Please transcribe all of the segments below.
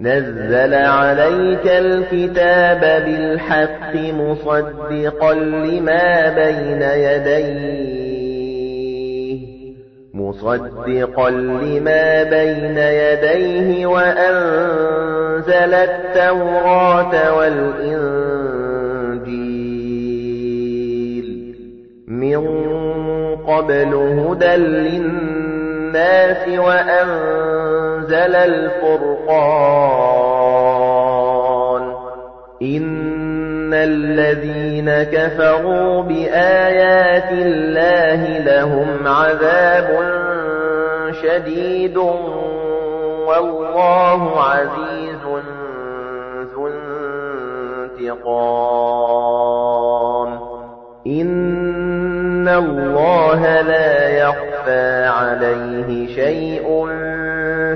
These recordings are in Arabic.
نَزَّلَ عَلَيْكَ الْكِتَابَ بِالْحَقِّ مُصَدِّقًا لِّمَا بَيْنَ يَدَيْهِ مُصَدِّقًا لِّمَا بَيْنَ يَدَيْهِ وَأَنزَلَ التَّوْرَاةَ وَالْإِنجِيلَ. مِن قَبْلُ هُدًى لِّلنَّاسِ وَأَنزَلَ الْفُرْقَانَ. إِنَّ الَّذِينَ كَفَرُوا بِآيَاتِ اللَّهِ لَهُمْ عَذَابٌ شَدِيدٌ وَاللَّهُ عَزِيزٌ ذُو انتِقَامٍ. إِنَّ اللَّهَ لَا يَخْفَى عَلَيْهِ شَيْءٌ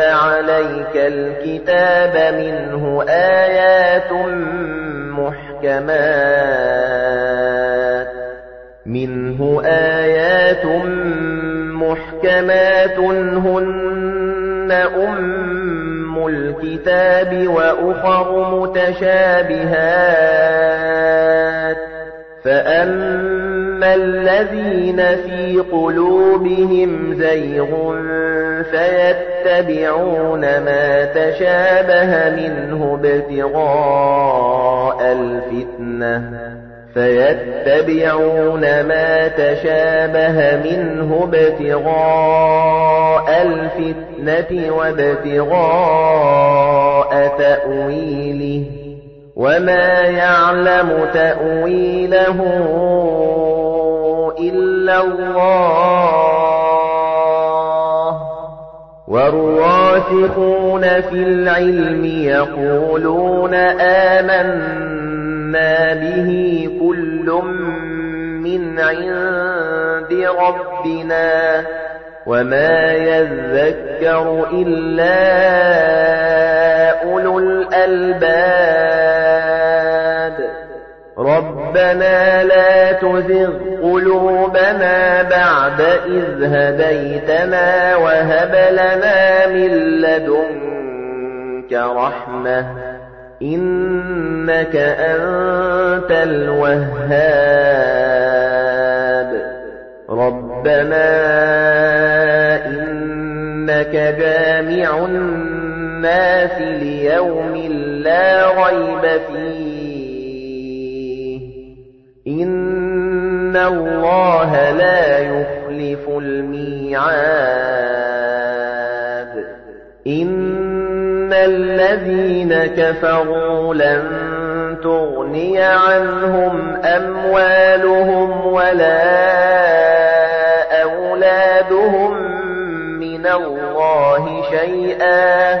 عَلَيْكَ الْكِتَابَ مِنْهُ آيَاتٌ مُحْكَمَاتٌ مِنْهُ آيَاتٌ مُحْكَمَاتٌ هُنَّ أُمُّ الْكِتَابِ وَأُخَرُ مُتَشَابِهَاتٌ. فَأَمَّا الَّذِينَ فِي قُلُوبِهِمْ زَيْغٌ فَيَتَّبِعُونَ مَا تَشَابَهَ مِنْهُ ابْتِغَاءَ الْفِتْنَةِ فَيَتَّبِعُونَ مَا تَشَابَهَ مِنْهُ ابْتِغَاءَ الْفِتْنَةِ وَابْتِغَاءَ تَأْوِيلِهِ وَمَا يَعْلَمُ تَأْوِيلَهُ إِلَّا اللَّهُ وَالرَّاسِخُونَ فِي الْعِلْمِ يَقُولُونَ آمَنَّا بِهِ كُلٌّ مِّنْ عِندِ رَبِّنَا وَمَا يَذَّكَّرُ إِلَّا أُولُو الْأَلْبَابِ. رَبَّنَا لَا تُزِغْ قُلُوبَنَا بَعْدَ إِذْ هَدَيْتَنَا وَهَبْ لَنَا مِن لَّدُنكَ رَحْمَةً. إِنَّكَ أَنتَ الْوَهَّابُ. رَبَّنَا إِنَّكَ جَامِعُ النَّاسِ لِيَوْمٍ لَّا رَيْبَ فِيهِ. إِنَّ اللَّهَ لَا يُخْلِفُ الْمِيعَادَ. إِنَّ الَّذِينَ كَفَرُوا لَن تُغْنِيَ عَنْهُمْ أَمْوَالُهُمْ وَلَا أَوْلَادُهُم مِّنَ اللَّهِ شَيْئًا.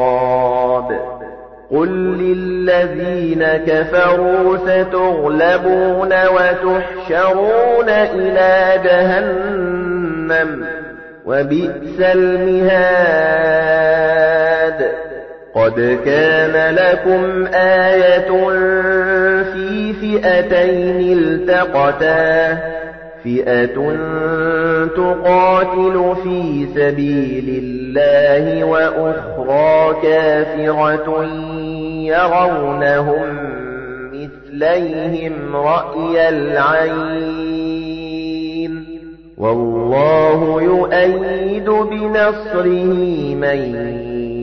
قُل لِّلَّذِينَ كَفَرُوا سَتُغْلَبُونَ وَتُحْشَرُونَ إِلَىٰ جَهَنَّمَ وَبِئْسَ الْمِهَادُ قَدْ كَانَ لَكُمْ آيَةٌ فِي فِئَتَيْنِ الْتَقَتَا فِئَةٌ تُقَاتِلُ فِي سَبِيلِ اللَّهِ وَأُخْرَى كَافِرَةٌ يَرَوْنَهُم مِّثْلَيْهِمْ رَأْيَ الْعَيْنِ وَاللَّهُ يُؤَيِّدُ بِنَصْرِهِ مَن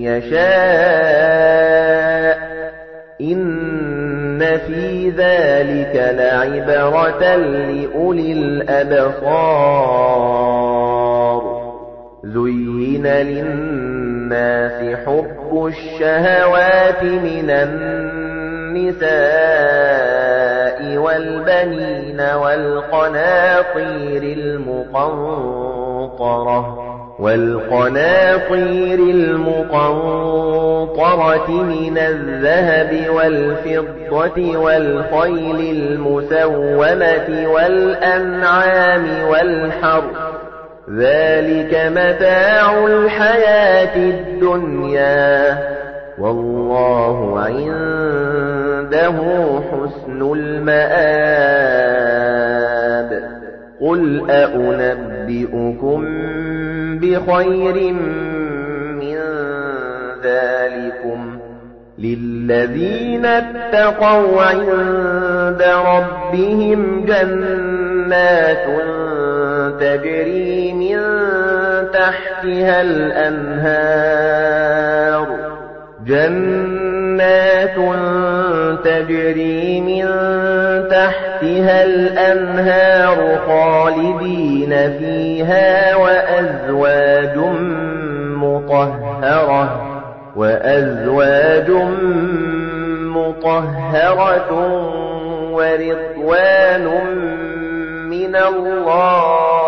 يَشَاءُ إِنَّ فِي ذَلِكَ لَعِبْرَةً لِأُولِي الْأَبْصَارِ زُيِّنَ لِلنَّاسِ حُبُّ الشَّهَوَاتِ مِنَ النِّسَاءِ وَالْبَنِينَ وَالْقَنَاطِيرِ الْمُقَنطَرَةِ وَالْقَنَاطِيرِ الْمُقَنطَرَةِ مِنَ الذَّهَبِ وَالْفِضَّةِ وَالْخَيْلِ الْمُسَوَّمَةِ وَالْأَنْعَامِ وَالْحَرْثِ ذَلِكَ مَتَاعُ الْحَيَاةِ الدُّنْيَا وَاللَّهُ عِندَهُ حُسْنُ الْمَآبِ قُلْ أَؤُنَبِّئُكُم بِخَيْرٍ مِّن ذَلِكُمْ لِلَّذِينَ اتَّقَوْا عِندَ رَبِّهِمْ جَنَّاتٌ تَجْرِي مِن تَحْتِهَا الْأَنْهَارُ جَنَّاتٌ تَجْرِي مِن تَحْتِهَا الْأَنْهَارُ خَالِدِينَ فِيهَا وَأَزْوَاجٌ مُطَهَّرَةٌ وَأَزْوَاجٌ مُطَهَّرَةٌ وَرِضْوَانٌ مِّنَ اللَّهِ.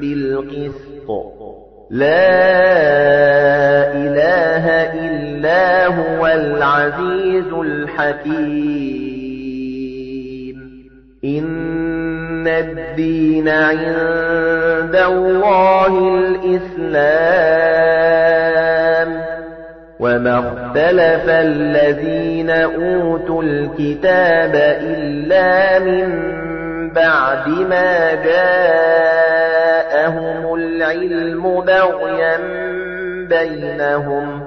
بِالْقِسْطِ. لَا إِلَٰهَ إِلَّا هُوَ الْعَزِيزُ الْحَكِيمُ. إِنَّ الدِّينَ عِندَ اللَّهِ الْإِسْلَامُ. وَمَا اخْتَلَفَ الَّذِينَ أُوتُوا الْكِتَابَ إِلَّا مِن بَعْدِ مَا جَاءَهُمُ الْعِلْمُ بَغْيًا بَيْنَهُمْ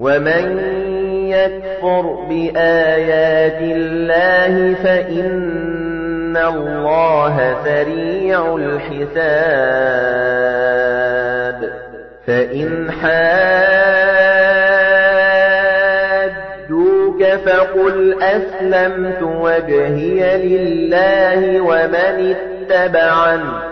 وَمَن يَكْفُرْ بِآيَاتِ اللَّهِ فَإِنَّ اللَّهَ سَرِيعُ الْحِسَابِ فَإِنْ حَاجُّوكَ فَقُلْ أَسْلَمْتُ وَجْهِيَ لِلَّهِ وَمَنِ اتَّبَعَنِ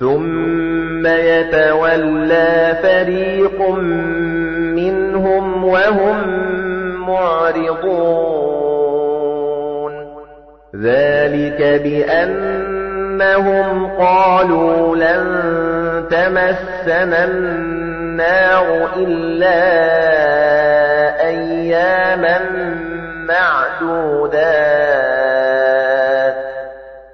ثُمَّ يَتَوَلَّى فَرِيقٌ مِنْهُمْ وَهُمْ مُعْرِضُونَ. ذَلِكَ بِأَنَّهُمْ قَالُوا لَن تَمَسَّنَا النَّارُ إِلَّا أَيَّامًا مَّعْدُودَاتٍ.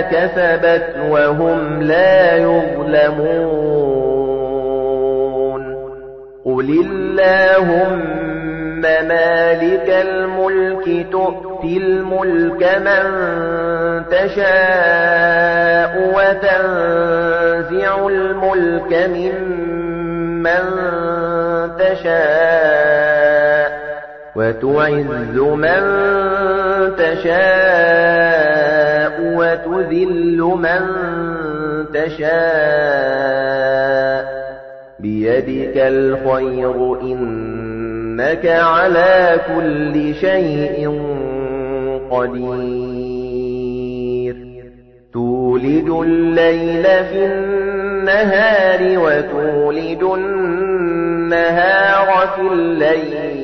كَسَبَتْ وَهُمْ لَا يُظْلَمُونَ قُلِ اللَّهُمَّ مَالِكَ الْمُلْكِ تُؤْتِي الْمُلْكَ مَن تَشَاءُ وَتَنزِعُ الْمُلْكَ مِمَّن تَشَاءُ وَتُعِزُّ مَن تَشَاءُ وَتُذِلُّ مَن تَشَاءُ. بِيَدِكَ الْخَيْرُ إِنَّكَ عَلَى كُلِّ شَيْءٍ قَدِيرٌ. تُولِجُ اللَّيْلَ فِي النَّهَارِ وَتُولِجُ النَّهَارَ فِي اللَّيْلِ.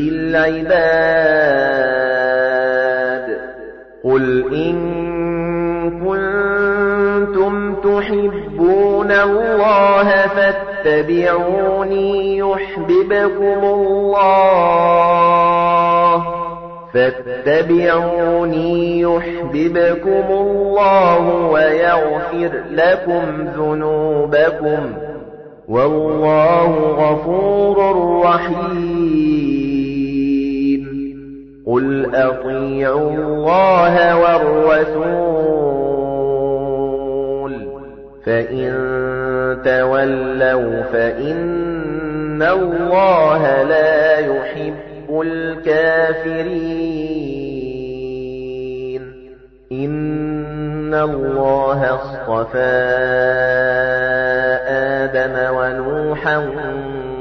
بِالْعِبَادِ قُلْ إِن كُنتُمْ تُحِبُّونَ اللَّهَ فَاتَّبِعُونِي يحببكم الله فاتبعوني يحببكم الله ويغفر لكم ذنوبكم والله غفور رحيم قل أطيعوا الله والرسول فإن تولوا فإن الله لا يحب الكافرين إن الله اصطفى آدم ونوحا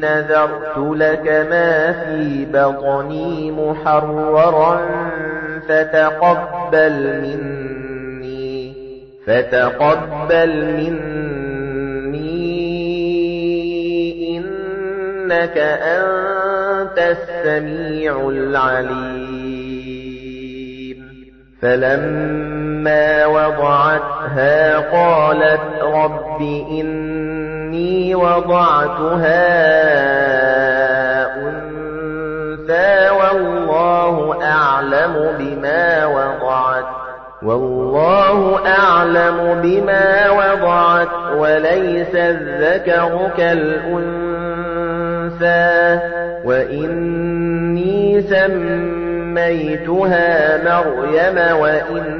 نذرت لك ما في بطني محررا فتقبل مني فتقبل مني. إنك أنت السميع العليم. فلما وضعتها قالت رب إني وضعتها أنثى والله أعلم بما وضعت والله أعلم بما وضعت وليس الذكر كالأنثى وإني سميتها مريم وإني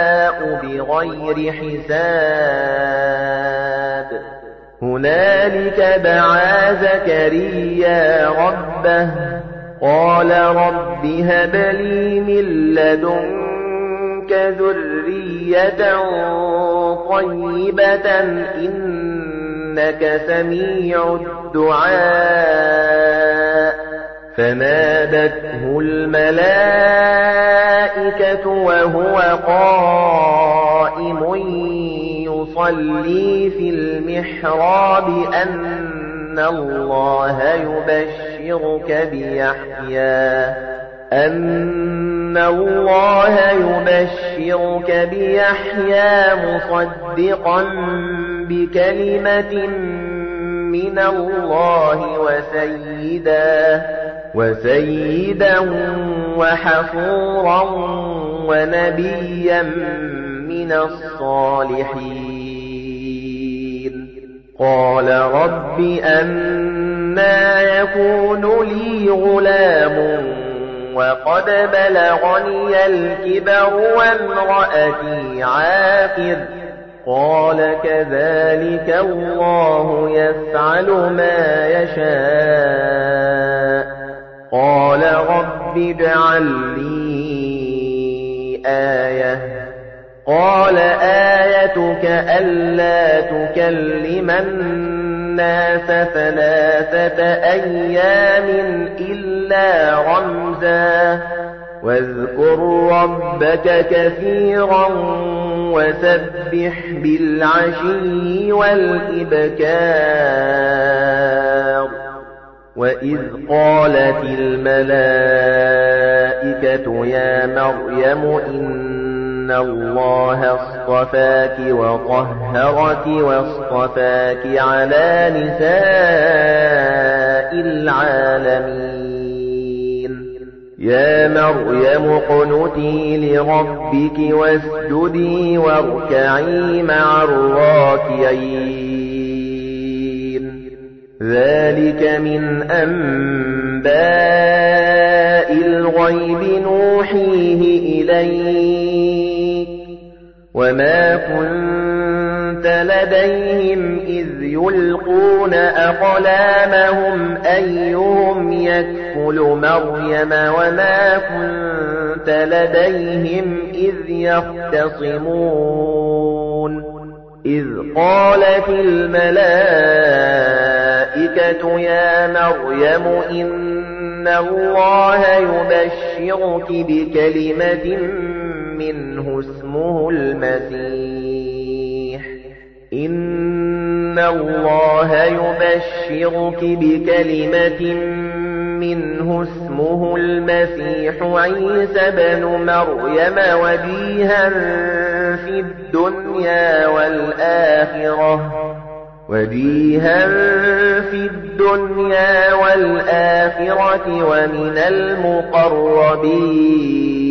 بغير حساب. هنالك دعا زكريا ربه قال رب هب لي من لدنك ذرية طيبة إنك سميع الدعاء. فنادته الملائكة وهو قائم يصلي في المحراب أن الله يبشرك بيحيى. أن الله يبشرك بيحيى مصدقا بكلمة من الله وسيدا وسيدا وحفورا ونبيا من الصالحين. قال رب أنا يكون لي غلام وقد بلغني الكبر وامرأتي عاقر. قال كذلك الله يفعل ما يشاء. قال رب اجعل لي آية قال آيتك ألا تكلم الناس ثلاثة أيام إلا رمزا واذكر ربك كثيرا وسبح بالعشي والإبكار وَإِذْ قَالَتِ الْمَلَائِكَةُ يَا مَرْيَمُ إِنَّ اللَّهَ اصْطَفَاكِ وَطَهَّرَكِ وَاصْطَفَاكِ عَلَى نِسَاءِ الْعَالَمِينَ يَا مَرْيَمُ اقْنُتِي لِرَبِّكِ وَاسْجُدِي وَارْكَعِي مَعَ الرَّاكِعِينَ ذَلِكَ مِنْ أَنْبَاءِ الْغَيْبِ نُوحِيهِ إِلَيْكَ وَمَا كُنْتَ لَدَيْهِمْ إِذْ يُلْقُونَ أَقْلَامَهُمْ أَيُّهُمْ يَكْفُلُ مَرْيَمَ وَمَا كُنْتَ لَدَيْهِمْ إِذْ يَخْتَصِمُونَ إِذْ قَالَتِ الْمَلَائِكَةُ يَا مَرْيَمُ إِنَّ اللَّهَ يُبَشِّرُكِ بِكَلِمَةٍ مِّنْهُ اسْمُهُ الْمَسِيحُ. إِنَّ اللَّهَ يُبَشِّرُكِ بِكَلِمَةٍ مِّنْهُ اسْمُهُ الْمَسِيحُ عِيسَى ابْنُ مَرْيَمَ وَجِيهًا فِي الدُّنْيَا وَالْآخِرَةِ. وَجِيهًا فِي الدُّنْيَا وَالْآخِرَةِ وَمِنَ الْمُقَرَّبِينَ.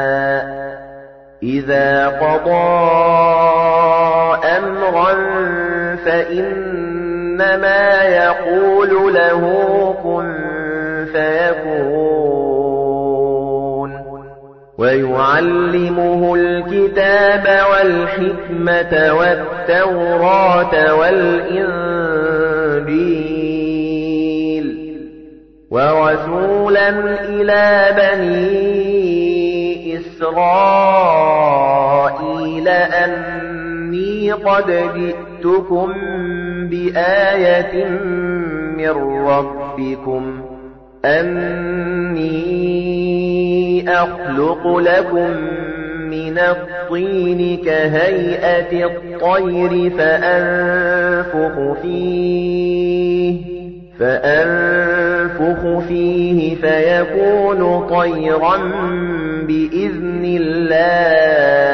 إِذَا قَضَى أَمْرًا فَإِنَّمَا يَقُولُ لَهُ كُن فَيَكُونُ. وَيُعَلِّمُهُ الْكِتَابَ وَالْحِكْمَةَ وَالتَّوْرَاةَ وَالْإِنجِيلَ. وَرَسُولًا إِلَى بَنِي إِسْرَائِيلَ أَنِّي قَدْ جِئْتُكُم بِآيَةٍ مِّن رَّبِّكُمْ أَنِّي أَخْلُقُ لَكُم مِّنَ الطِّينِ كَهَيْئَةِ الطَّيْرِ فَأَنفُخُ فِيهِ فَأَنفُخُ فِيهِ فَيَكُونُ طَيْرًا بِإِذْنِ اللَّهِ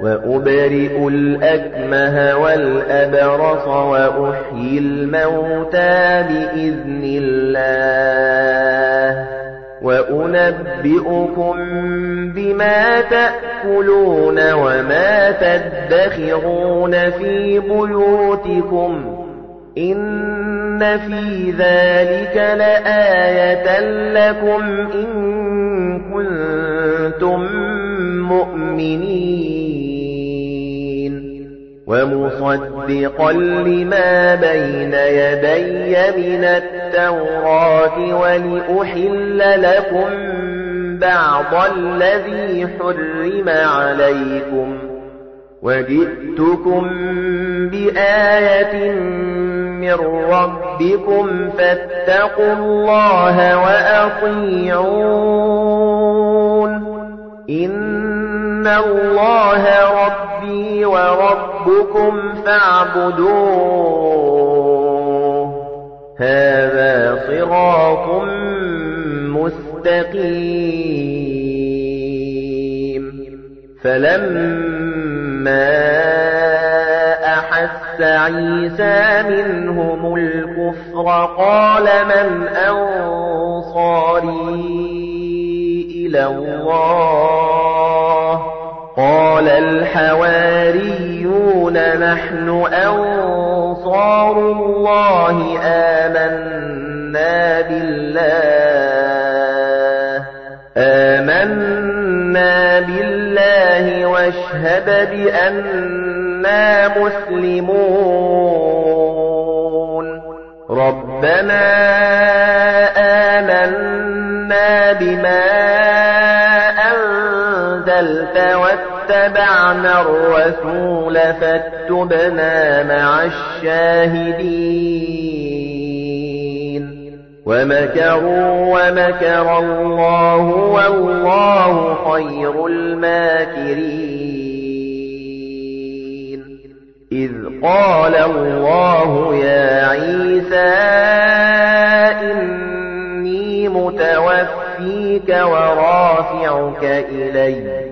وَأُبْرِئُ الْأَكْمَهَ وَالْأَبْرَصَ وَأُحْيِي الْمَوْتَى بِإِذْنِ اللَّهِ وَأُنَبِّئُكُم بِمَا تَأْكُلُونَ وَمَا تَدَّخِرُونَ فِي بُيُوتِكُمْ إِنَّ فِي ذَلِكَ لَآيَةً لَكُمْ إِن كُنتُم مُّؤْمِنِينَ وَمُصَدِّقًا لِّمَا بَيْنَ يَدَيَّ مِنَ التَّوْرَاةِ وَلِأُحِلَّ لَكُم بَعْضَ الَّذِي حُرِّمَ عَلَيْكُمْ وَجِئْتُكُم بِآيَةٍ مِّن رَّبِّكُمْ فَاتَّقُوا اللَّهَ وَأَطِيعُونِ. إِنَّ اللَّهَ رَبِّي وَرَبُّكُمْ فَاعْبُدُوهُ. هَذَا صِرَاطٌ مُّسْتَقِيمٌ. فَلَمَّا أَحَسَّ عِيسَى مِنْهُمُ الْكُفْرَ؟ قَالَ مَنْ أَنصَارِي إِلَى اللَّهِ. قَالَ الْحَوَارِيُّونَ نَحْنُ أَنصَارُ اللَّهِ آمَنَّا بِاللَّهِ. آمَنَّا آمَنَّا بِاللَّهِ وَاشْهَدْ بِأَنَّا مُسْلِمُونَ رَبَّنَا آمَنَّا بِمَا أَنزَلْتَ وَاتَّبَعْنَا الرَّسُولَ فَاتُبْنَا مَعَ الشَّاهِدِينَ ومكروا ومكر الله والله خير الماكرين. إذ قال الله يا عيسى إني متوفيك ورافعك إلي.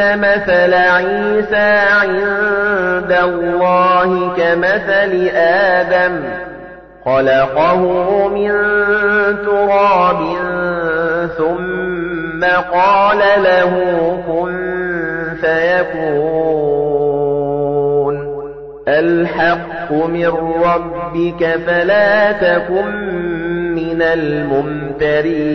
إِنَّ مَثَلَ عِيسَى عِندَ اللَّهِ كَمَثَلِ آدَمَ خَلَقَهُ مِن تُرَابٍ ثُمَّ قَالَ لَهُ كُن فَيَكُونُ الْحَقُّ مِن رَّبِّكَ فَلَا تَكُن مِّنَ الْمُمْتَرِينَ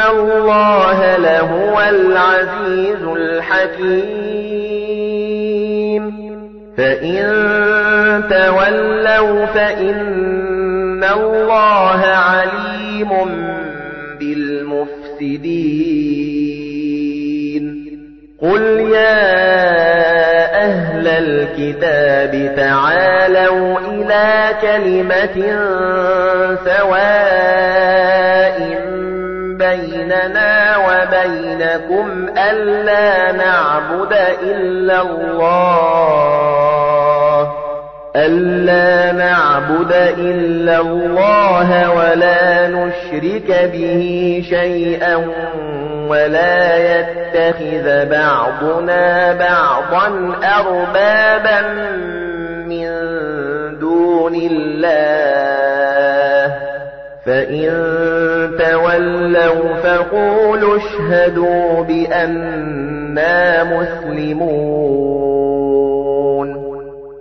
اللَّهَ لَهُوَ الْعَزِيزُ الْحَكِيمُ. فَإِن تَوَلَّوْا فَإِنَّ اللَّهَ عَلِيمٌ بِالْمُفْسِدِينَ. قُلْ يَا أَهْلَ الْكِتَابِ تَعَالَوْا إِلَى كَلِمَةٍ سَوَاءٍ بَيْنَنَا وَبَيْنَكُمْ أَلَّا نَعْبُدَ إِلَّا اللَّهَ أَلَّا نَعْبُدَ إِلَّا اللَّهَ وَلَا نُشْرِكَ بِهِ شَيْئًا وَلَا يَتَّخِذَ بَعْضُنَا بَعْضًا أَرْبَابًا مِّن دُونِ اللَّهِ فَإِن تَوَلَّوْا فَقُولُوا اشْهَدُوا بِأَنَّا مُسْلِمُونَ.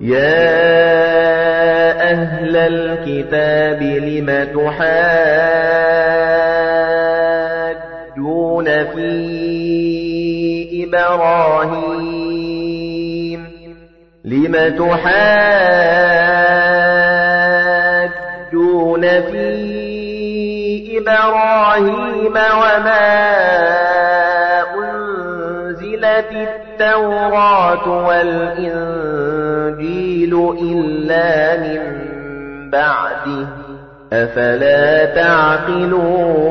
يَا أَهْلَ الْكِتَابِ لِمَ تُحَاجُّونَ فِي إِبْرَاهِيمَ؟ لِمَ تُحَاجُّونَ فِي إِبْرَاهِيمَ وَمَا أُنْزِلَتِ التَّوْرَاةُ وَالْإِنْجِيلُ إِلَّا مِنْ بَعْدِهِ أَفَلَا تَعْقِلُونَ؟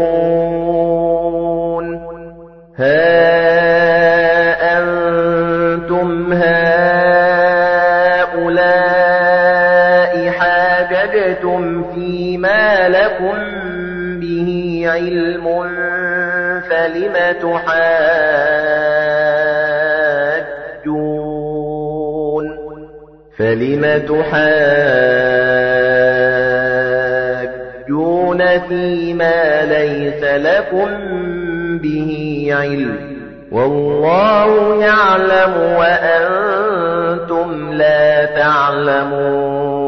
هَا عِلْمٌ فَلِمَ تُحَاجُّونَ فَلِمَ تُحَاجُّونَ فِيمَا لَيْسَ لَكُمْ بِهِ عِلْمٌ وَاللَّهُ يَعْلَمُ وَأَنْتُمْ لَا تَعْلَمُونَ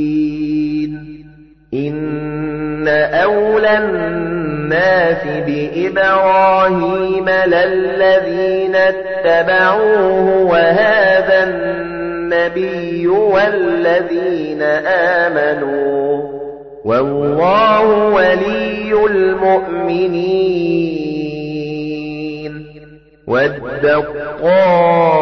إِنَّ أَوْلَى النَّاسِ بِإِبْرَاهِيمَ لَلَّذِينَ اتَّبَعُوهُ وَهَذَا النَّبِيُّ وَالَّذِينَ آمَنُوا وَاللَّهُ وَلِيُّ الْمُؤْمِنِينَ وَدَّ طَائِفَةٌ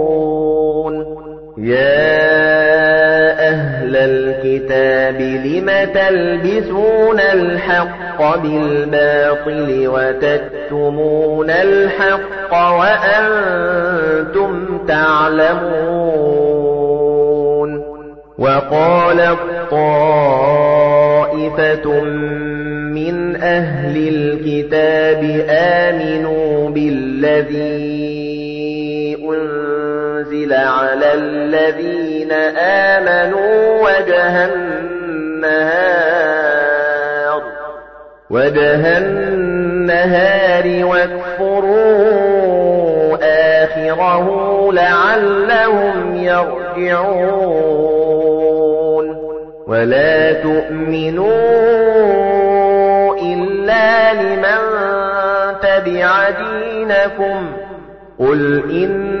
يَا أَهْلَ الْكِتَابِ لِمَ تَلْبِسُونَ الْحَقَّ بِالْبَاطِلِ وَتَكْتُمُونَ الْحَقَّ وَأَنْتُمْ تَعْلَمُونَ وَقَالَت طَّائِفَةٌ مِنْ أَهْلِ الْكِتَابِ آمِنُوا بِالَّذِي أُنْزِلَ عَلَى الَّذِينَ آمَنُوا وَجْهَ النَّهَارِ وَجْهَ النَّهَارِ وَاكْفُرُوا آخِرَهُ لَعَلَّهُمْ يَرْجِعُونَ وَلَا تُؤْمِنُوا إِلَّا لِمَن تَبِعَ دِينَكُمْ قُلْ إِنَّ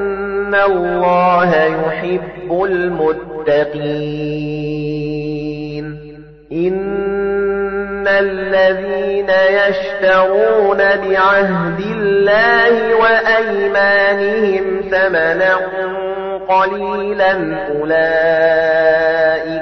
اللَّهَ يُحِبُّ الْمُتَّقِينَ إِنَّ الَّذِينَ يَشْتَرُونَ بِعَهْدِ اللَّهِ وَأَيْمَانِهِمْ ثَمَنًا قَلِيلًا أُولَئِكَ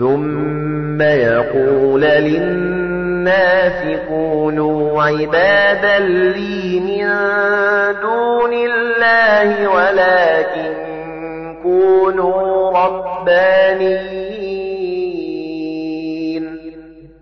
ثُمَّ يَقُولُ لِلنَّاسِ كُونُوا عِبَادًا لِّي مِن دُونِ اللَّهِ وَلَكِن كُونُوا رَبَّانِيِّينَ.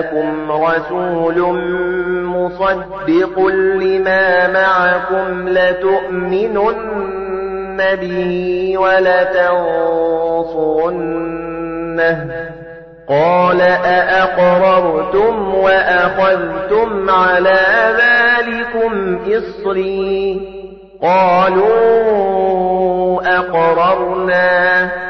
جَاءَكُمْ رَسُولٌ مُصَدِّقٌ لِمَا مَعَكُمْ لَتُؤْمِنُنَّ بِهِ وَلَتَنصُرُنَّهُ. قَالَ أَأَقْرَرْتُمْ وَأَخَذْتُمْ عَلَى ذَلِكُمْ إِصْرِي. قَالُوا أَقْرَرْنَا.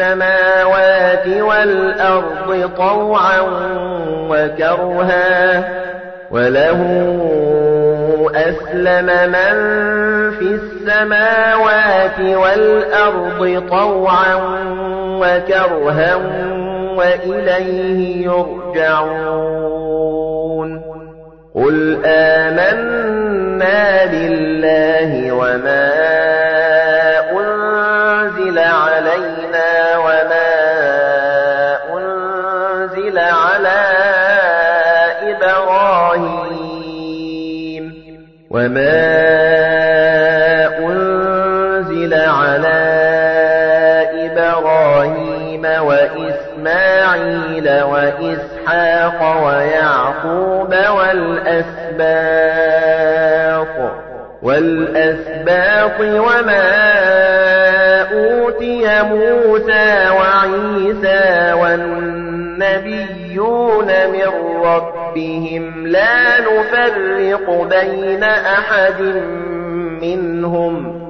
السَّمَاوَاتِ وَالْأَرْضِ طَوْعًا وَكَرْهًا وَلَهُ أَسْلَمَ مَن فِي السَّمَاوَاتِ وَالْأَرْضِ طَوْعًا وَكَرْهًا وَإِلَيْهِ يُرْجَعُونَ. قُلْ آمَنَّا بِاللَّهِ وَمَا وإسحاق ويعقوب والأسباط. والأسباط وما أوتي موسى وعيسى والنبيون من ربهم لا نفرق بين أحد منهم.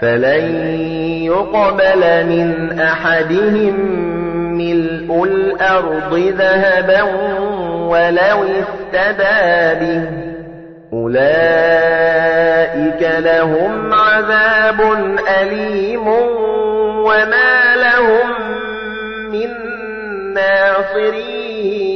فلن يقبل من أحدهم ملء الأرض ذهبا ولو افتدى به أولئك لهم عذاب أليم وما لهم من ناصرين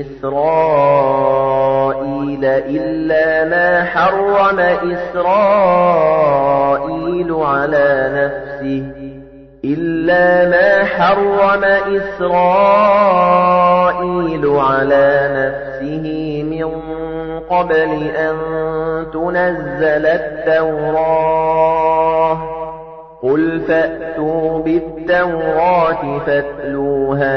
إسرائيل إلا ما حرم إسرائيل على نفسه إلا ما حرم إسرائيل على نفسه من قبل أن تنزل التوراة قل فأتوا بالتوراة فاتلوها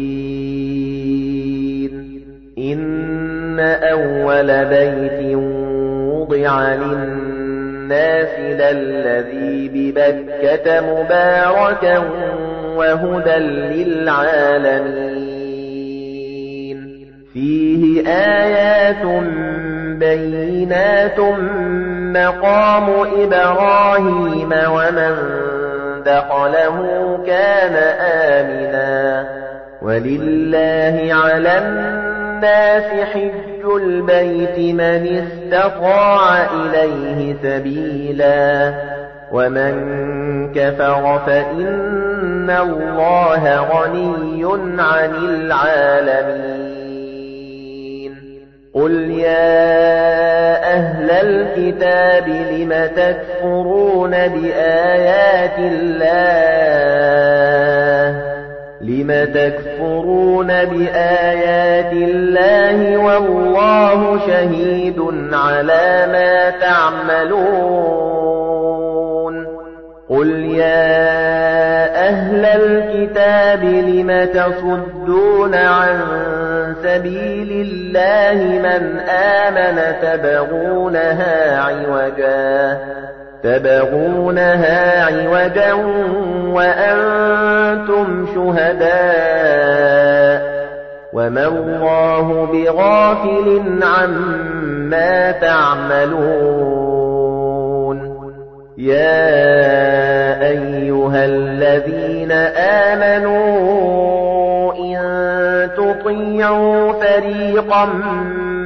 إن أول بيت وضع للناس للذي ببكة مباركا وهدى للعالمين فِيهِ آيَاتٌ بَيِّنَاتٌ مَقَامُ إِبْرَاهِيمَ وَمَن دَخَلَهُ كَانَ آمِنًا وَلِلَّهِ عَلَى النَّاسِ حِجُّ الْبَيْتِ مَنِ اسْتَطَاعَ إِلَيْهِ سَبِيلًا. وَمَن كَفَرَ فَإِنَّ اللَّهَ غَنِيٌّ عَنِ الْعَالَمِينَ. قُلْ يَا أَهْلَ الْكِتَابِ لِمَ تَكْفُرُونَ بِآيَاتِ اللَّهِ؟ لِمَ تَكْفُرُونَ بِآيَاتِ اللَّهِ وَاللَّهُ شَهِيدٌ عَلَى مَا تَعْمَلُونَ قُلْ يَا أَهْلَ الْكِتَابِ لِمَ تَصُدُّونَ عَن سَبِيلِ اللَّهِ مَنْ آمَنَ تَبْغُونَهَا عِوَجًا تَبْغُونَهَا عِوَجًا وَأَنْتُمْ شُهَدَاءُ وَمَا اللَّهُ بِغَافِلٍ عَمَّا تَعْمَلُونَ يَا أَيُّهَا الَّذِينَ آمَنُوا إِن تُطِيعُوا فَرِيقًا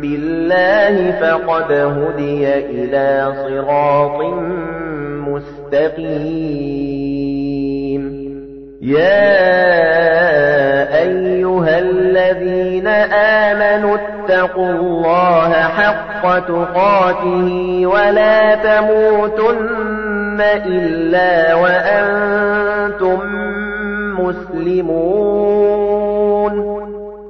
بِاللَّهِ فَقَدْ هُدِيَ إِلَى صِرَاطٍ مُسْتَقِيمٍ. يَا أَيُّهَا الَّذِينَ آمَنُوا اتَّقُوا اللَّهَ حَقَّ تُقَاتِهِ وَلَا تَمُوتُنَّ إِلَّا وَأَنتُم مُّسْلِمُونَ.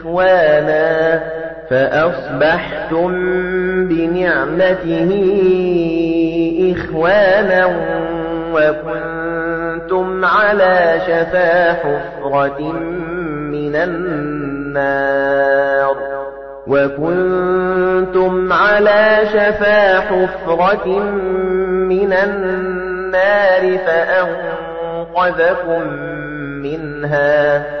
إِخْوَانًا فَأَصْبَحْتُمْ بِنِعْمَتِهِ إِخْوَانًا وَكُنتُمْ عَلَى شَفَا حُفْرَةٍ مِنَ النَّارِ وَكُنتُمْ عَلَى شَفَا حُفْرَةٍ مِنَ النَّارِ فَأَنقَذَكُم مِّنْهَا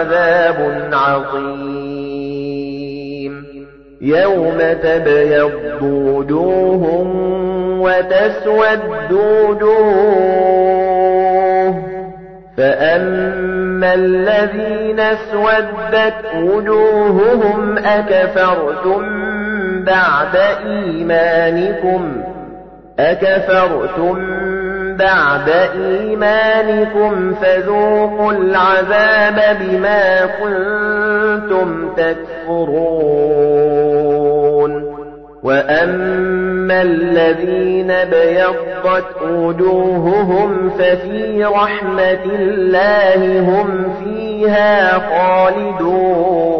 عَذَابٌ عَظِيمٌ. يَوْمَ تَبْيَضُّ وُجُوهٌ وَتَسْوَدُّ وُجُوهٌ. فَأَمَّا الَّذِينَ اسْوَدَّتْ وُجُوهُهُمْ أَكَفَرْتُمْ بَعْدَ إِيمَانِكُمْ أَكَفَرْتُمْ بَعْدَ إِيمَانِكُمْ فَذُوقُوا الْعَذَابَ بِمَا كُنتُمْ تَكْفُرُونَ. وَأَمَّا الَّذِينَ ابْيَضَّتْ وُجُوهُهُمْ فَفِي رَحْمَةِ اللَّهِ هُمْ فِيهَا خَالِدُونَ.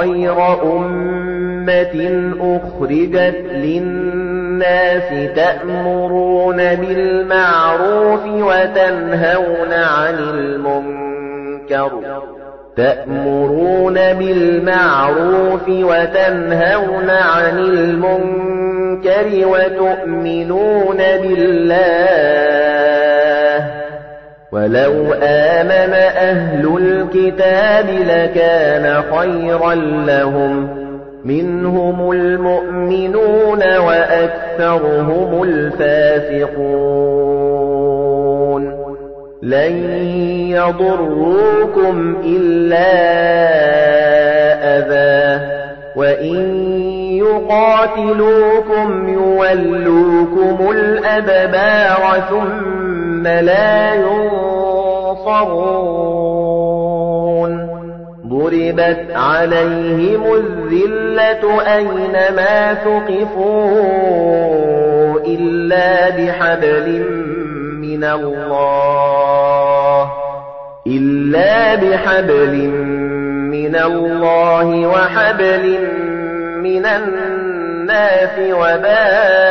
خَيْرَ أُمَّةٍ أُخْرِجَتْ لِلنَّاسِ تَأْمُرُونَ بِالْمَعْرُوفِ وَتَنْهَوْنَ عَنِ الْمُنكَرِ. تَأْمُرُونَ بِالْمَعْرُوفِ وَتَنْهَوْنَ عَنِ الْمُنكَرِ وَتُؤْمِنُونَ بِاللَّهِ. وَلَوْ آمَنَ أَهْلُ الْكِتَابِ لَكَانَ خَيْرًا لَّهُمْ مِنْهُمُ الْمُؤْمِنُونَ وَأَكْثَرُهُمُ الْفَاسِقُونَ لَن يَضُرُّوكُمْ إِلَّا أَذًى وَإِن يُقَاتِلُوكُمْ يُوَلُّوكُمُ الْأَدْبَارَ ثُمَّ لَا يُنصَرُونَ ضُرِبَتْ عَلَيْهِمُ الذِّلَّةُ أَيْنَمَا ثُقِفُوا إِلَّا بِحَبْلٍ مِنَ اللَّهِ إِلَّا بِحَبْلٍ مِنَ اللَّهِ وَحَبْلٍ مِنَ النَّاسِ وَبَاءُوا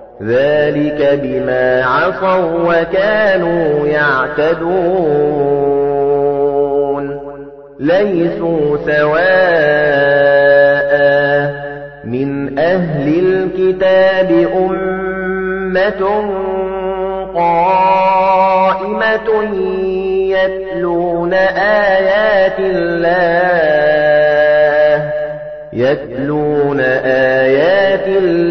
ذَلِكَ بِمَا عَصَوا وَكَانُوا يَعْتَدُونَ. لَيْسُوا سَوَاءً مِنْ أَهْلِ الْكِتَابِ أُمَّةٌ قَائِمَةٌ يَتْلُونَ آيَاتِ اللَّهِ يَتْلُونَ آيَاتِ اللَّهِ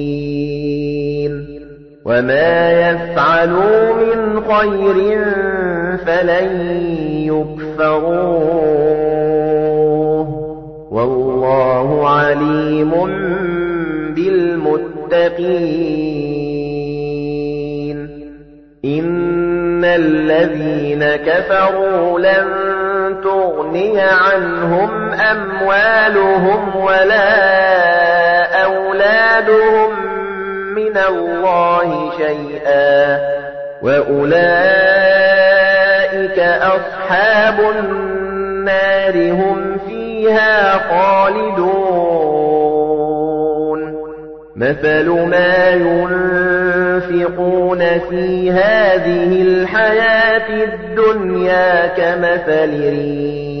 وَمَا يَفْعَلُوا مِنْ خَيْرٍ فَلَن يُكْفَرُوهُ وَاللَّهُ عَلِيمٌ بِالْمُتَّقِينَ إِنَّ الَّذِينَ كَفَرُوا لَن تُغْنِيَ عَنْهُمْ أَمْوَالُهُمْ وَلَا أَوْلَادُهُم مِّنَ اللَّهِ شَيْئًا وَأُولَئِكَ أَصْحَابُ النَّارِ هُمْ فِيهَا خَالِدُونَ. مَثَلُ مَا يُنفِقُونَ فِي هَذِهِ الْحَيَاةِ الدُّنْيَا كَمَثَلِ رِيحٍ.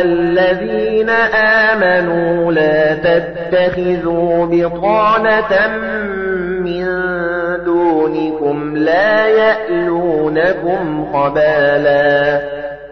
الَّذِينَ آمَنُوا لَا تَتَّخِذُوا بِطَانَةً مِّن دونكم لا يألونكم خبالا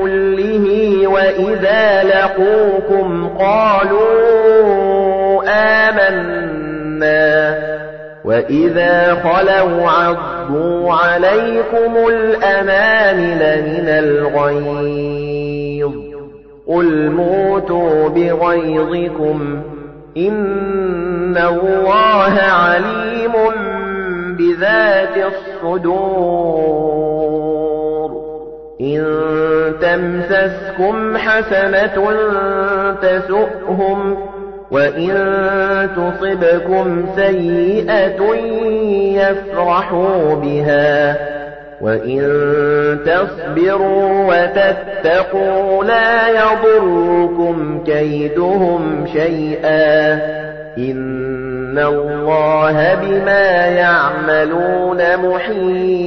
كله وإذا لقوكم قالوا آمنا وإذا خلوا عضوا عليكم الأمامل من الغيظ قل موتوا بغيظكم إن الله عليم بذات الصدور تمسسكم حسنة تسؤهم وإن تصبكم سيئة يفرحوا بها وإن تصبروا وتتقوا لا يضركم كيدهم شيئا إن الله بما يعملون محيط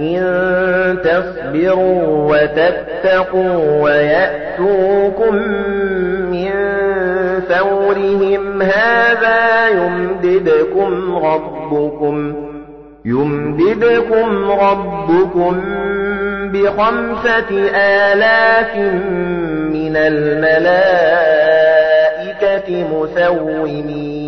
إن تصبروا وتتقوا ويأتوكم من فورهم هذا يمددكم ربكم يمددكم ربكم بخمسة آلاف من الملائكة مسومين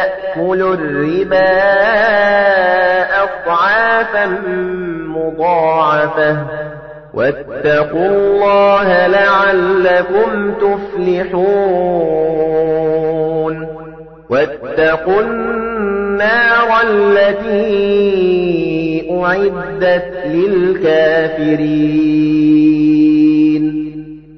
تَأْكُلُوا الرِّبَا أَضْعَافًا مُضَاعَفَةً. وَاتَّقُوا اللَّهَ لَعَلَّكُمْ تُفْلِحُونَ. وَاتَّقُوا النَّارَ الَّتِي أُعِدَّتْ لِلْكَافِرِينَ.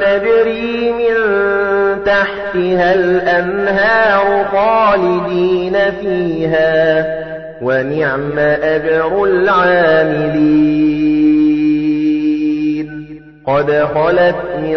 تَجْرِي مِن تَحْتِهَا الْأَنْهَارُ خَالِدِينَ فِيهَا وَنِعْمَ أَجْرُ الْعَامِلِينَ. قَدْ خَلَتْ مِن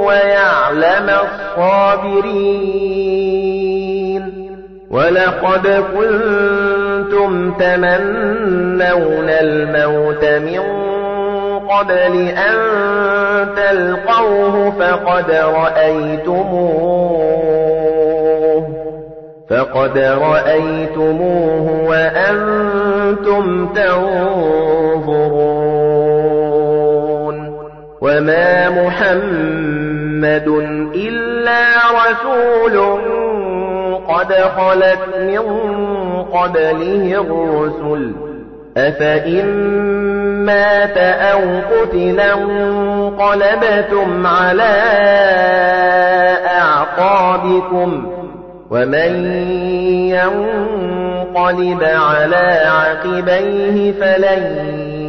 وَيَعْلَمَ الصَّابِرِينَ. وَلَقَدْ كُنتُمْ تَمَنَّوْنَ الْمَوْتَ مِن قَبْلِ أَن تَلْقَوْهُ فَقَدْ رَأَيْتُمُوهُ. فَقَدْ رَأَيْتُمُوهُ وَأَنتُمْ تَنظُرُونَ. وَمَا مُحَمَّدٌ إِلَّا رَسُولٌ قد خلت من قبله الرسل أفإن مات أو قتلا انقلبتم على أعقابكم ومن ينقلب على عقبيه فلن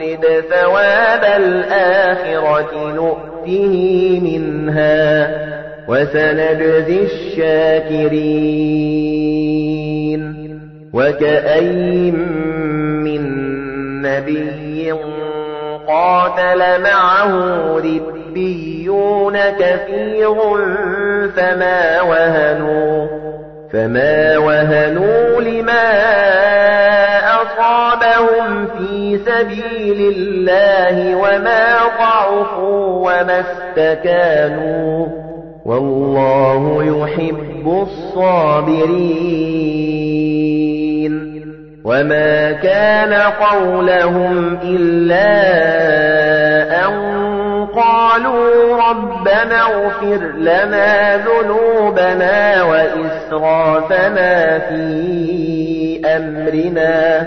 يرد ثواب الآخرة نؤته منها وسنجزي الشاكرين وكأي من نبي قاتل معه ربيون كثير فما وهنوا فما وهنوا لما أصابهم في سبيل الله وما ضعفوا وما استكانوا والله يحب الصابرين وما كان قولهم إلا أن قالوا ربنا اغفر لنا ذنوبنا وإسرافنا في أمرنا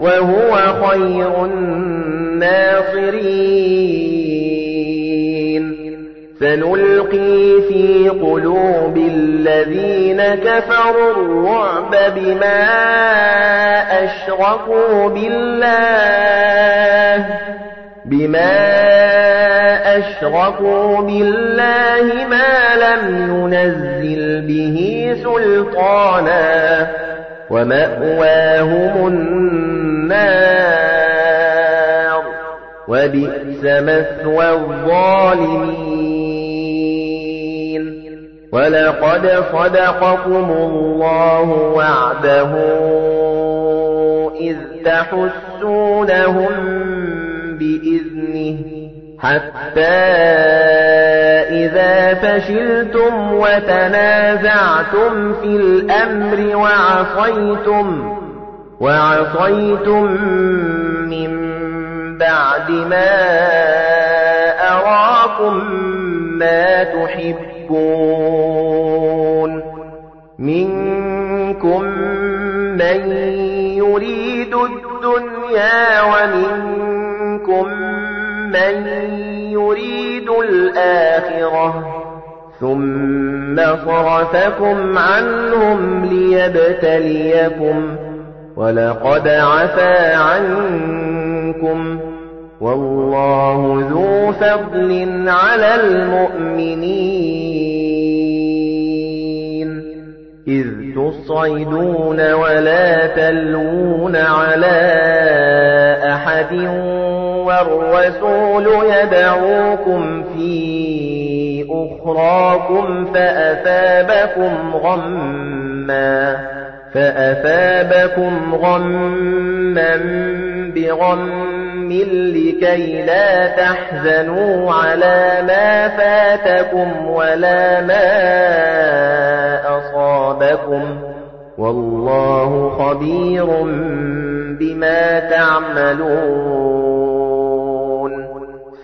وهو خير الناصرين. سنلقي في قلوب الذين كفروا الرعب بما أشركوا بالله بما أشركوا بالله ما لم ينزل به سلطانا. ومأواهم النار وبئس مثوى الظالمين. ولقد صدقكم الله وعده إذ تحسونهم بإذنه حتى إذا فشلتم وتنازعتم في الأمر وعصيتم وعصيتم من بعد ما أراكم ما تحبون. منكم من يريد الدنيا ومنكم من يريد الآخرة ثم صرفكم عنهم ليبتليكم ولقد عفا عنكم والله ذو فضل على المؤمنين إذ تصعدون ولا تلوون على أحد والرسول يدعوكم في أخراكم فأثابكم غمّا فأثابكم غما بغم لكي لا تحزنوا على ما فاتكم ولا ما أصابكم. والله خبير بما تعملون.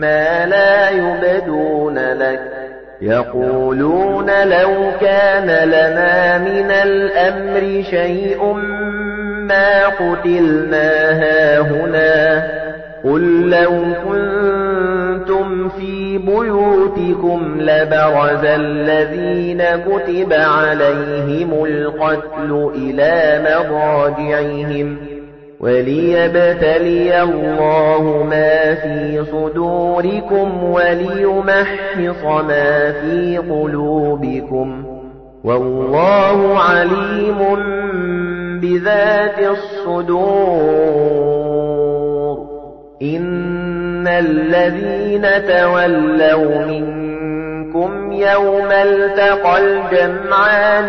ما لا يبدون لك يقولون لو كان لنا من الأمر شيء ما قتلنا هاهنا قل لو كنتم في بيوتكم لبرز الذين كتب عليهم القتل إلى مضاجعهم وليبتلي الله ما في صدوركم وليمحص ما في قلوبكم والله عليم بذات الصدور. إن الذين تولوا منكم يوم التقى الجمعان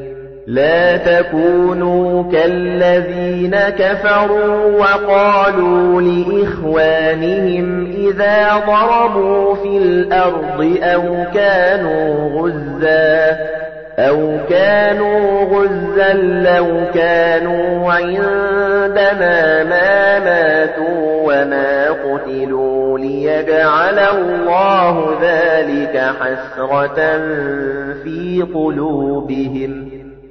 لا تكونوا كالذين كفروا وقالوا لإخوانهم إذا ضربوا في الأرض أو كانوا غزا أو كانوا غزا لو كانوا عندنا ما ماتوا وما قتلوا ليجعل الله ذلك حسرة في قلوبهم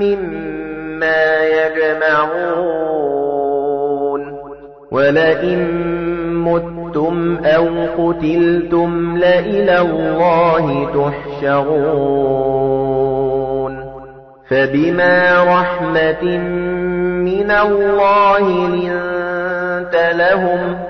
مما يجمعون ولئن متم أو قتلتم لإلى الله تحشرون فبما رحمة من الله لنت لهم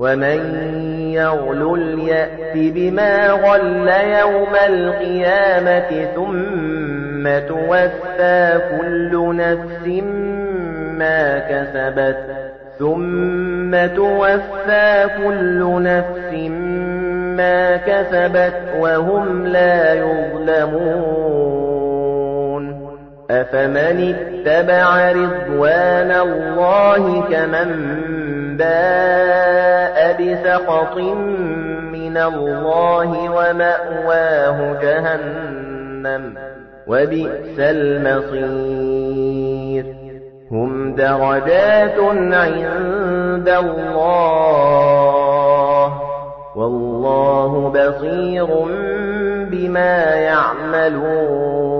وَمَن يَغْلُلْ يَأْتِ بِمَا غَلَّ يَوْمَ الْقِيَامَةِ ثُمَّ تُوَفَّى كُلُّ نَفْسٍ مَا كَسَبَتْ ثُمَّ تُوَفَّى كُلُّ نَفْسٍ مَا كَسَبَتْ وَهُمْ لَا يُظْلَمُونَ أَفَمَنِ اتَّبَعَ رِضْوَانَ اللَّهِ كَمَن بَاءَ بِسَخَطٍ مِّنَ اللَّهِ وَمَأْوَاهُ جَهَنَّمُ وَبِئْسَ الْمَصِيرُ. هُمْ دَرَجَاتٌ عِندَ اللَّهِ. وَاللَّهُ بَصِيرٌ بِمَا يَعْمَلُونَ.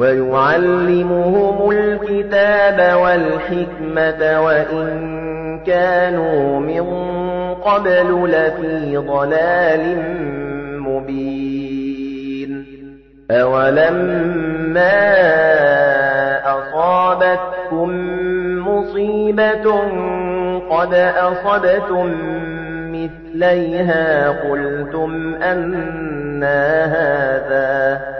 وَيُعَلِّمُهُمُ الْكِتَابَ وَالْحِكْمَةَ وَإِن كَانُوا مِن قَبْلُ لَفِي ضَلَالٍ مُبِينٍ. أَوَلَمَّا أَصَابَتْكُم مُّصِيبَةٌ قَدْ أَصَبْتُم مِّثْلَيْهَا قُلْتُمْ أَنَّىٰ هَٰذَا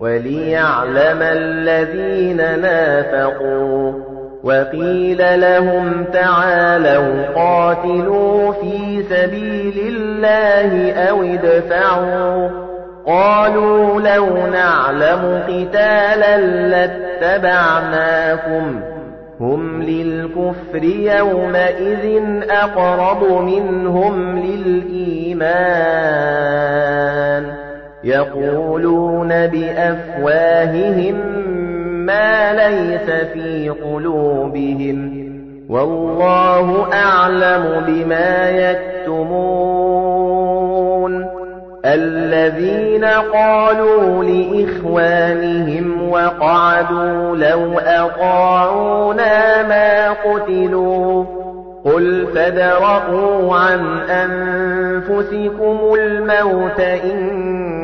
وَلِيَعْلَمَ الَّذِينَ نَافَقُوا. وَقِيلَ لَهُمْ تَعَالَوْا قَاتِلُوا فِي سَبِيلِ اللَّهِ أَوِ ادْفَعُوا. قَالُوا لَوْ نَعْلَمُ قِتَالًا لَّاتَّبَعْنَاكُمْ. هُمْ لِلْكُفْرِ يَوْمَئِذٍ أَقْرَبُ مِنْهُمْ لِلْإِيمَانِ. يَقُولُونَ بِأَفْوَاهِهِم مَّا لَيْسَ فِي قُلُوبِهِمْ وَاللَّهُ أَعْلَمُ بِمَا يَكْتُمُونَ الَّذِينَ قَالُوا لِإِخْوَانِهِمْ وَقَعَدُوا لَوْ أَطَاعُونَا مَا قُتِلُوا قُلْ فَادْرَءُوا عَنْ أَنفُسِكُمُ الْمَوْتَ إِن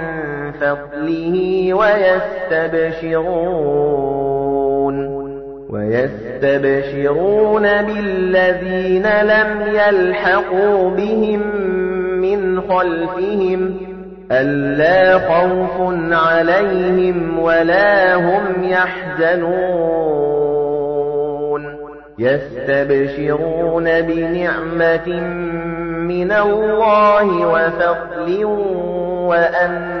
فَضْلِهِ وَيَسْتَبْشِرُونَ وَيَسْتَبْشِرُونَ بِالَّذِينَ لَمْ يَلْحَقُوا بِهِم مِّنْ خَلْفِهِمْ أَلَّا خَوْفٌ عَلَيْهِمْ وَلَا هُمْ يَحْزَنُونَ يَسْتَبْشِرُونَ بِنِعْمَةٍ مِّنَ اللَّهِ وَفَضْلٍ وَأَنَّ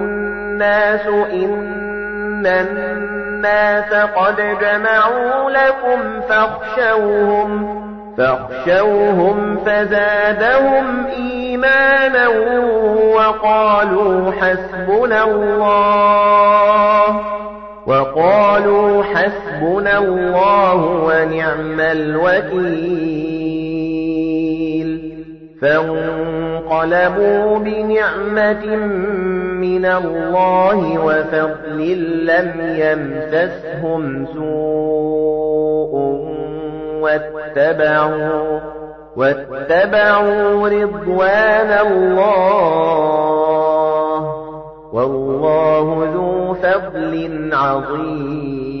إِنَّ النَّاسَ قَدْ جَمَعُوا لَكُمْ فَاخْشَوْهُمْ فَاخْشَوْهُمْ فَزَادَهُمْ إِيمَانًا وَقَالُوا حَسْبُنَا اللَّهُ وَقَالُوا حَسْبُنَا اللَّهُ وَنِعْمَ الْوَكِيلُ. فانقلبوا بنعمة من الله وفضل لم يمسسهم سوء واتبعوا واتبعوا رضوان الله والله ذو فضل عظيم.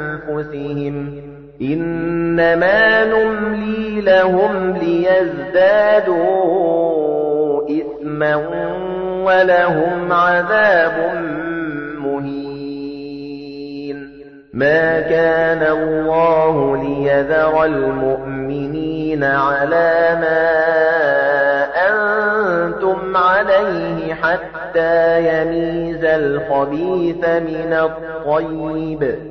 إنما نملي لهم ليزدادوا إثما ولهم عذاب مَا كَانَ اللَّهُ لِيَذَرَ الْمُؤْمِنِينَ عَلَى مَا أَنتُمْ عَلَيْهِ حَتَّى يَمِيزَ الْخَبِيثَ مِنَ الطَّيِّبِ.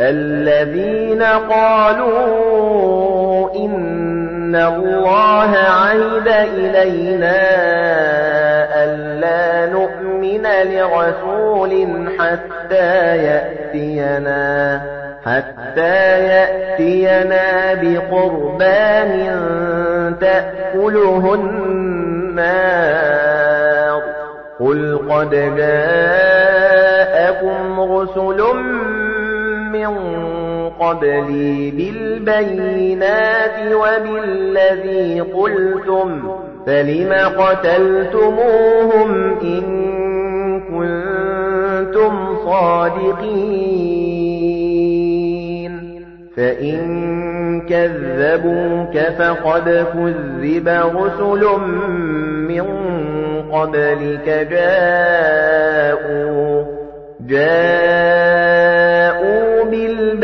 الَّذِينَ قَالُوا إِنَّ اللَّهَ عَهِدَ إِلَيْنَا أَلَّا نُؤْمِنَ لِرَسُولٍ حَتَّى يَأْتِيَنَا حَتَّى يَأْتِيَنَا بِقُرْبَانٍ تَأْكُلُهُ النَّارُ. قُلْ قَدْ جَاءَكُمْ رُسُلٌ مِّن قَبْلِي بِالْبَيِّنَاتِ وَبِالَّذِي قُلْتُمْ فَلِمَ قَتَلْتُمُوهُمْ إِن كُنتُمْ صَادِقِينَ. فَإِن كَذَّبُوكَ فَقَدْ كُذِّبَ رُسُلٌ مِّن قَبْلِكَ جَاءُوا جَاءُوا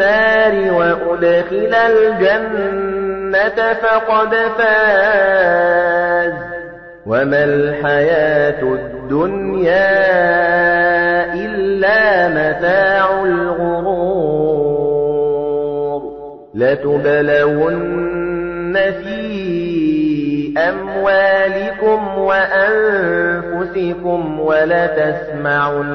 النار وأدخل الجنة فقد فاز. وما الحياة الدنيا إلا متاع الغرور. لتبلون في أموالكم وأنفسكم ولتسمعن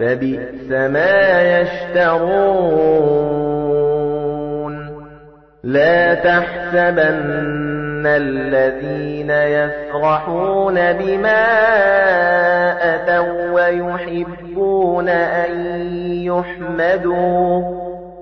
فَبِئْسَ مَا يَشْتَرُونَ. لَا تَحْسَبَنَّ الَّذِينَ يَفْرَحُونَ بِمَا أَتَوا وَيُحِبُّونَ أَن يُحْمَدُوا.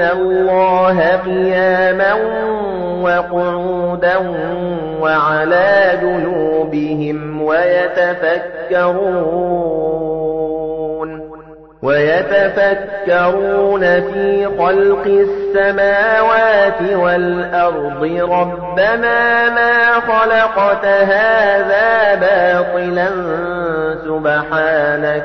اللَّهَ قِيَامًا وَقُعُودًا وَعَلَى جُنُوبِهِمْ وَيَتَفَكَّرُونَ وَيَتَفَكَّرُونَ فِي خَلْقِ السَّمَاوَاتِ وَالْأَرْضِ رَبَّنَا مَا خَلَقْتَ هَذَا بَاطِلًا سُبْحَانَكَ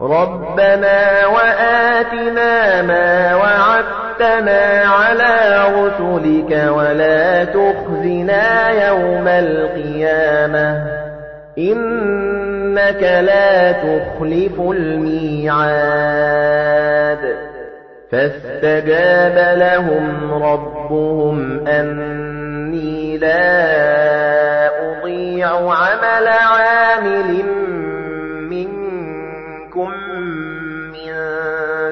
رَبَّنَا وَآتِنَا مَا وَعَدتَّنَا عَلَى رُسُلِكَ وَلَا تُخْزِنَا يَوْمَ الْقِيَامَةِ. إِنَّكَ لَا تُخْلِفُ الْمِيعَادَ. فَاسْتَجَابَ لَهُمْ رَبُّهُمْ أَنِّي لَا أُضِيعُ عَمَلَ عَامِلٍ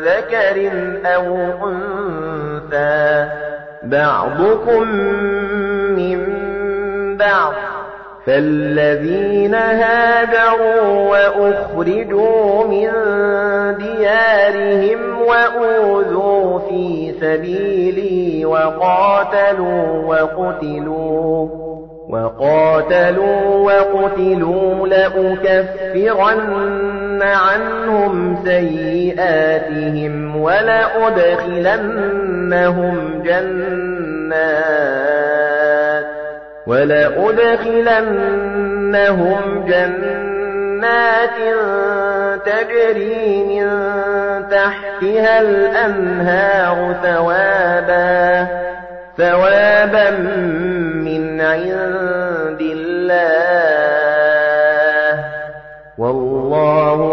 ذَكَرٍ أَوْ أُنثَىٰ. بَعْضُكُم مِّن بَعْضٍ. فَالَّذِينَ هَاجَرُوا وَأُخْرِجُوا مِن دِيَارِهِمْ وَأُوذُوا فِي سَبِيلِي وَقَاتَلُوا وَقُتِلُوا. وَقَاتَلُوا وَقُتِلُوا لَأُكَفِّرَنَّ عَنْهُمْ سَيِّئَاتِهِمْ وَلَأُدْخِلَنَّهُمْ جَنَّاتٍ وَلَأُدْخِلَنَّهُمْ جَنَّاتٍ تَجْرِي مِن تَحْتِهَا الْأَنْهَارُ ثَوَابًا ثَوَابًا مِنْ عِندِ اللَّهِ.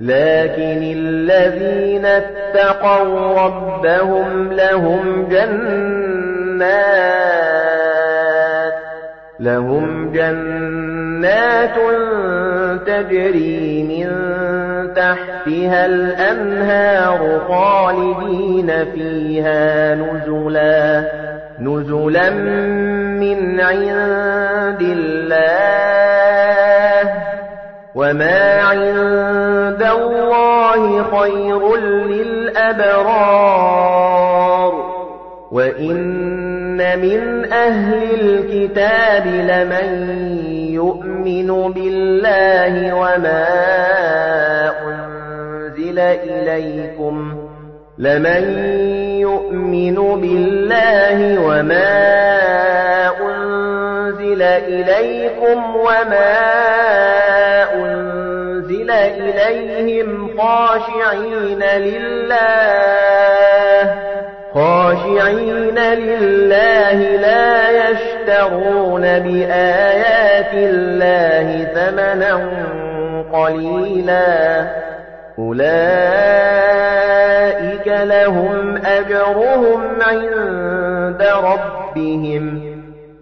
لَكِنِ الَّذِينَ اتَّقَوْا رَبَّهُمْ لَهُمْ جَنَّاتٌ لَهُمْ جَنَّاتٌ تَجْرِي مِن تَحْتِهَا الْأَنْهَارُ خَالِدِينَ فِيهَا نُزُلًا نُزُلًا مِنْ عِندِ اللَّهِ. وَمَا عِندَ اللَّهِ خَيْرٌ لِّلْأَبْرَارِ وَإِنَّ مِنْ أَهْلِ الْكِتَابِ لَمَن يُؤْمِنُ بِاللَّهِ وَمَا أُنزِلَ إِلَيْكُمْ لَمَن يُؤْمِنُ بِاللَّهِ وَمَا أُنزِلَ إِلَيْكُمْ وَمَا أُنزِلَ إِلَيْهِمْ خَاشِعِينَ لِلَّهِ. خاشعين لله لا يشترون بآيات الله ثمنا قليلا. أولئك لهم أجرهم عند ربهم.